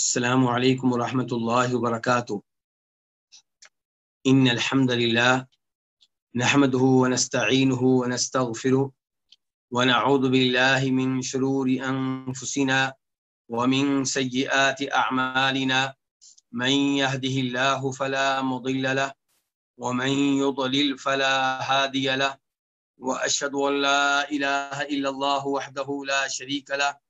السلام عليكم ورحمة الله وبركاته. إن الحمد لله نحمده ونستعينه ونستغفره ونعوذ بالله من شرور أنفسنا ومن سيئات أعمالنا. من يهده الله فلا مضل له ومن يضلل فلا هادي له. وأشهد أن لا إله إلا الله وحده لا شريك له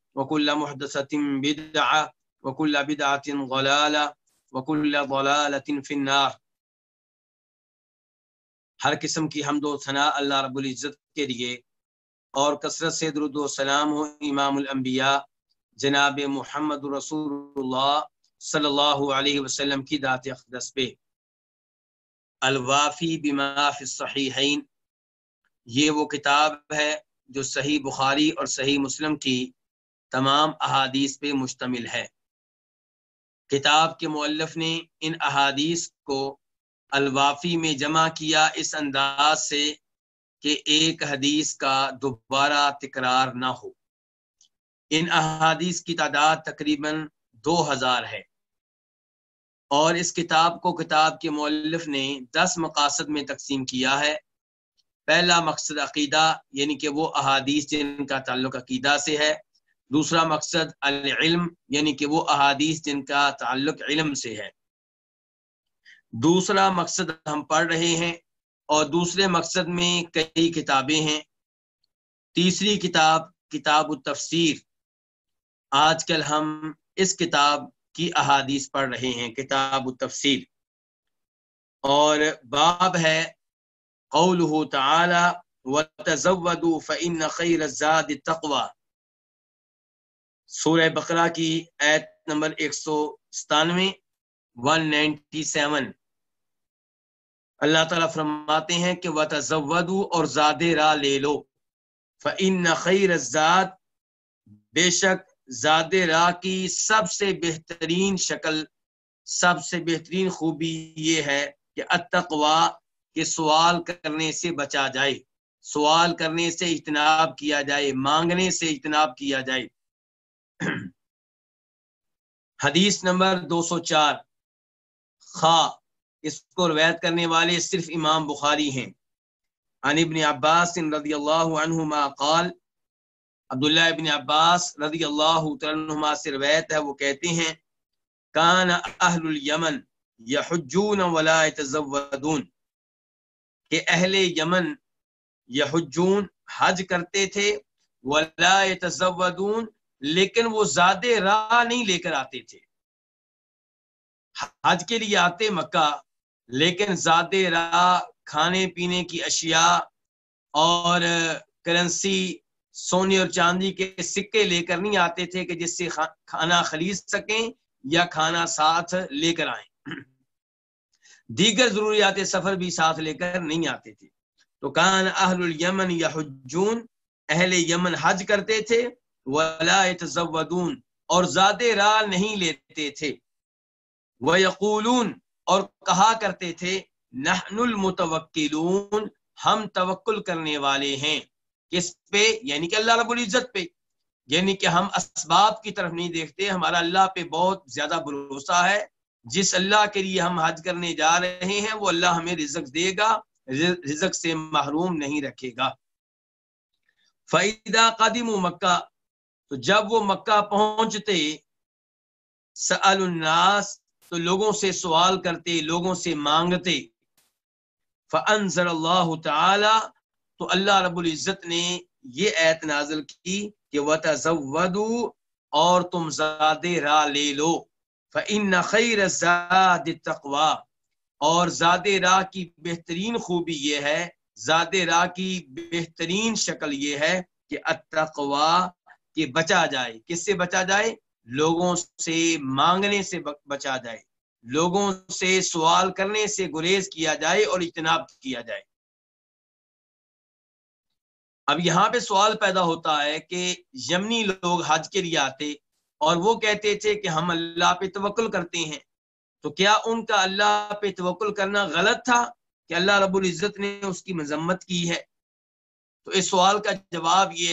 وكل محدثة بدعة، وكل بدعة ضلالة، وكل ضلالة في النار. ہر قسم کی حمد و ثناء اللہ رب العزت کے لیے اور کثرت سے درود و سلام ہو امام الانبیاء جناب محمد رسول اللہ صلی اللہ علیہ وسلم کی ذات اقدس پہ. الوافی بما فی الصحیحین. یہ وہ کتاب ہے جو صحیح بخاری اور صحیح مسلم کی تمام احادیث پہ مشتمل ہے۔ کتاب کے مؤلف نے ان احادیث کو الوافی میں جمع کیا اس انداز سے کہ ایک حدیث کا دوبارہ تکرار نہ ہو۔ ان احادیث کی تعداد تقریباً دو ہزار ہے۔ اور اس کتاب کو کتاب کے مؤلف نے دس مقاصد میں تقسیم کیا ہے۔ پہلا مقصد عقیدہ یعنی کہ وہ احادیث جن کا تعلق عقیدہ سے ہے۔ دوسرا مقصد العلم یعنی کہ وہ احادیث جن کا تعلق علم سے ہے۔ دوسرا مقصد ہم پڑھ رہے ہیں اور دوسرے مقصد میں کئی کتابیں ہیں۔ تیسری کتاب کتاب التفسیر۔ آج کل ہم اس کتاب کی احادیث پڑھ رہے ہیں، کتاب التفسیر۔ اور باب ہے قوله تعالی وتزودوا فإن خير الزاد التقوى سورہ بقرہ کی ایت نمبر ایک سو ستانوے ون نائنٹی سیون اللہ تعالیٰ فرماتے ہیں کہ وہ اور زاد راہ لے لو۔ فعن خیر زاد بے شک زاد راہ کی سب سے بہترین شکل، سب سے بہترین خوبی یہ ہے کہ اتقوا کہ سوال کرنے سے بچا جائے، سوال کرنے سے اجتناب کیا جائے، مانگنے سے اجتناب کیا جائے۔ حدیث نمبر دو سو چار۔ خا اس کو روایت کرنے والے صرف امام بخاری ہیں۔ عن ابن عباس رضی اللہ عنہما قال، عبداللہ ابن عباس رضی اللہ عنہما سے روایت ہے، وہ کہتے ہیں، کان اہل الیمن یحجون ولا یتزودون کہ اہل یمن یحجون، حج کرتے تھے، ولا یتزودون لیکن وہ زیادہ راہ نہیں لے کر آتے تھے۔ حج کے لیے آتے مکہ، لیکن زیادہ راہ کھانے پینے کی اشیاء اور کرنسی سونے اور چاندی کے سکے لے کر نہیں آتے تھے کہ جس سے کھانا خرید سکیں یا کھانا ساتھ لے کر آئیں۔ دیگر ضروریات سفر بھی ساتھ لے کر نہیں آتے تھے۔ تو کان اہل الیمن یا حجون اہل یمن حج کرتے تھے۔ ولا يتزودون اور زیادہ راہ نہیں لیتے تھے۔ وہ یقولون اور کہا کرتے تھے، نحن المتوکلون ہم توکل کرنے والے ہیں۔ کس پہ؟ یعنی کہ اللہ رب العزت پہ۔ یعنی کہ ہم اسباب کی طرف نہیں دیکھتے، ہمارا اللہ پہ بہت زیادہ بھروسہ ہے۔ جس اللہ کے لیے ہم حج کرنے جا رہے ہیں، وہ اللہ ہمیں رزق دے گا رزق سے محروم نہیں رکھے گا۔ فعیدہ قدیم مکہ تو جب وہ مکہ پہنچتے، سأل الناس، تو لوگوں سے سوال کرتے، لوگوں سے مانگتے فنزل اللہ تعالی تو اللہ رب العزت نے یہ ایت نازل کی کہ وَتَزَوَّدُوا اور تم زاد راہ لے لو، فَإِنَّ خَيْرَ زَادِ التَّقْوَى۔ اور زاد راہ کی بہترین خوبی یہ ہے زاد راہ کی بہترین شکل یہ ہے کہ التقوا کہ بچا جائے۔ کس سے بچا جائے؟ لوگوں سے مانگنے سے بچا جائے۔ لوگوں سے سوال کرنے سے گریز کیا جائے اور اجتناب کیا جائے۔ اب یہاں پہ سوال پیدا ہوتا ہے کہ یمنی لوگ حج کے لیے آتے اور وہ کہتے تھے کہ ہم اللہ پہ توکل کرتے ہیں۔ تو کیا ان کا اللہ پہ توکل کرنا غلط تھا کہ اللہ رب العزت نے اس کی مذمت کی ہے؟ تو اس سوال کا جواب یہ